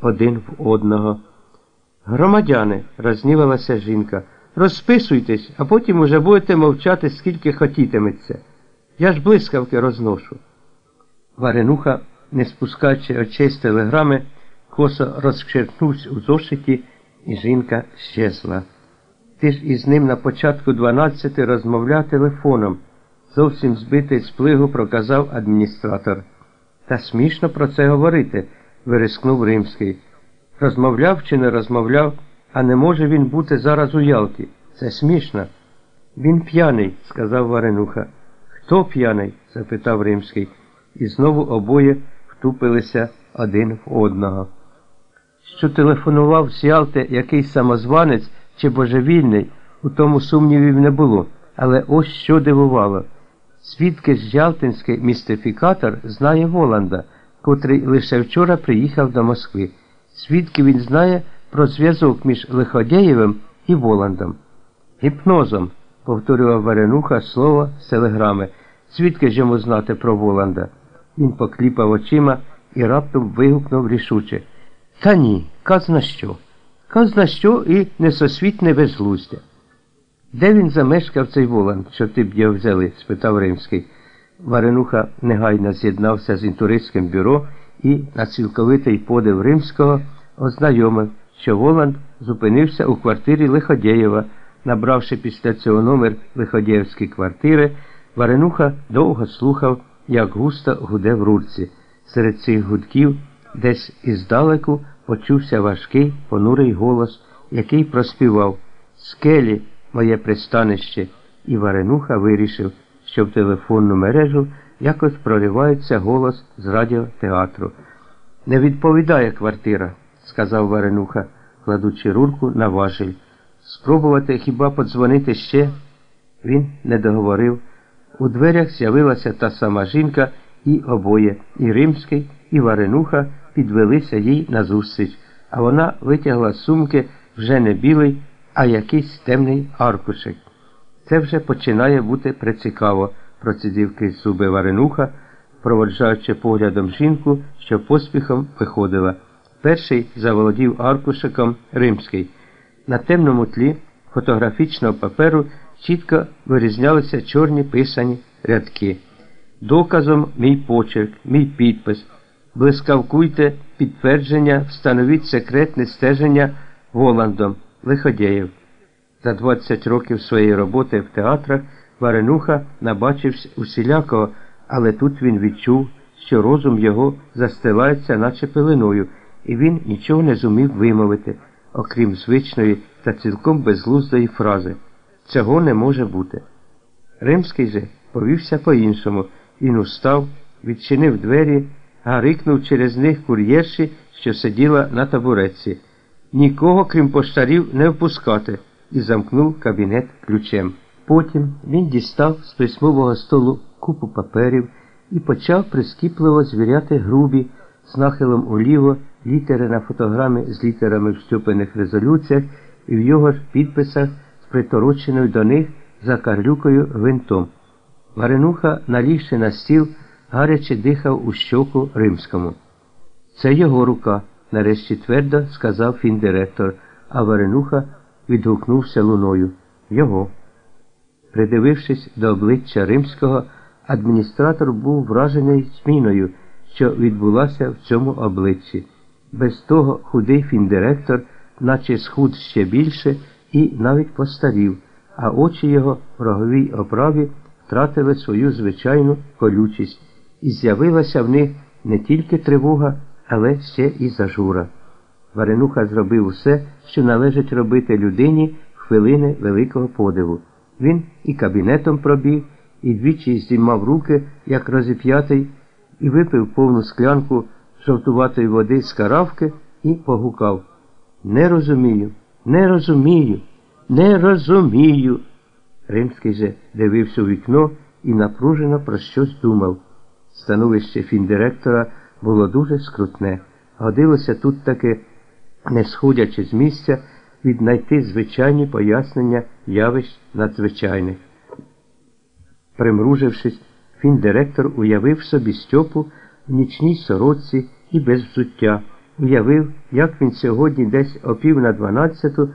один в одного. Громадяни, рознівалася жінка, розписуйтесь, а потім уже будете мовчати, скільки хотітиметься. Я ж блискавки розношу. Варенуха, не спускаючи очей з телеграми, косо розчерпнувся у зошиті, і жінка щезла. Ти ж із ним на початку 12 розмовляв телефоном, зовсім збитий з плигу проказав адміністратор. Та смішно про це говорити, вирискнув Римський. Розмовляв чи не розмовляв, а не може він бути зараз у Ялті. Це смішно. Він п'яний, сказав Варенуха. Хто п'яний? запитав Римський, і знову обоє втупилися один в одного. Що телефонував з Ялти якийсь самозванець чи божевільний, у тому сумнівів не було, але ось що дивувало. Свідки ж Ялтинський містифікатор знає Воланда, котрий лише вчора приїхав до Москви. Свідки він знає про зв'язок між Лиходєєвим і Воландом. Гіпнозом, повторював Варенуха слово з телеграми. Звідки ж йому знати про Воланда? Він покліпав очима і раптом вигукнув рішуче. Та ні, казна що. Казна що і несосвітне безглуздя. Де він замешкав цей Воланд, що ти б його взяли? спитав Римський. Варенуха негайно з'єднався з інтуристським бюро і на цілковитий подив Римського ознайомив, що Воланд зупинився у квартирі Лиходєєва. Набравши після цього номер Лиходєвської квартири, Варенуха довго слухав, як густо гуде в рурці. Серед цих гудків десь іздалеку почувся важкий понурий голос, який проспівав Скелі, моє пристанище, і Варенуха вирішив, що в телефонну мережу якось проривається голос з радіотеатру. Не відповідає квартира, сказав Варенуха, кладучи рурку на важель. Спробувати хіба подзвонити ще? Він не договорив. У дверях з'явилася та сама жінка, і обоє, і Римський, і Варенуха підвелися їй назустріч, а вона витягла з сумки вже не білий, а якийсь темний аркушик. Це вже починає бути прицікаво, процідив крізь зуби Варенуха, проводжаючи поглядом жінку, що поспіхом виходила. Перший заволодів аркушиком Римський. На темному тлі фотографічного паперу чітко вирізнялися чорні писані рядки. Доказом мій почерк, мій підпис. Блискавкуйте підтвердження, встановіть секретне стеження Воландом Лиходєєв. За 20 років своєї роботи в театрах Варенуха набачився усілякого, але тут він відчув, що розум його застилається, наче пеленою, і він нічого не зумів вимовити, окрім звичної та цілком безглуздої фрази. Цього не може бути. Римський же повівся по-іншому. Він устав, відчинив двері, гарикнув через них кур'єрші, що сиділа на табуретці. Нікого, крім поштарів, не впускати, і замкнув кабінет ключем. Потім він дістав з письмового столу купу паперів і почав прискіпливо звіряти грубі, з нахилом уліво, літери на фотограмі з літерами в стюпених резолюціях і в його ж підписах з притороченою до них за карлюкою гвинтом. Варенуха, налігши на стіл, гаряче дихав у щоку римському. Це його рука, нарешті твердо сказав фіндиректор, а Варенуха відгукнувся луною. Його. Придивившись до обличчя римського, адміністратор був вражений зміною, що відбулася в цьому обличчі. Без того худий фіндиректор, наче схуд ще більше, і навіть постарів, а очі його в роговій оправі втратили свою звичайну колючість, і з'явилася в них не тільки тривога, але ще і зажура. Варенуха зробив усе, що належить робити людині в хвилини великого подиву. Він і кабінетом пробіг, і двічі здіймав руки, як розіп'ятий, і випив повну склянку жовтуватої води з каравки і погукав Не розумію, не розумію, не розумію. Римський же дивився у вікно і напружено про щось думав. Становище фіндиректора було дуже скрутне. Годилося тут таки, не сходячи з місця, віднайти звичайні пояснення явищ надзвичайних. Примружившись, фіндиректор уявив собі Стьопу в нічній сорочці і без взуття, уявив, як він сьогодні десь о пів на дванадцяту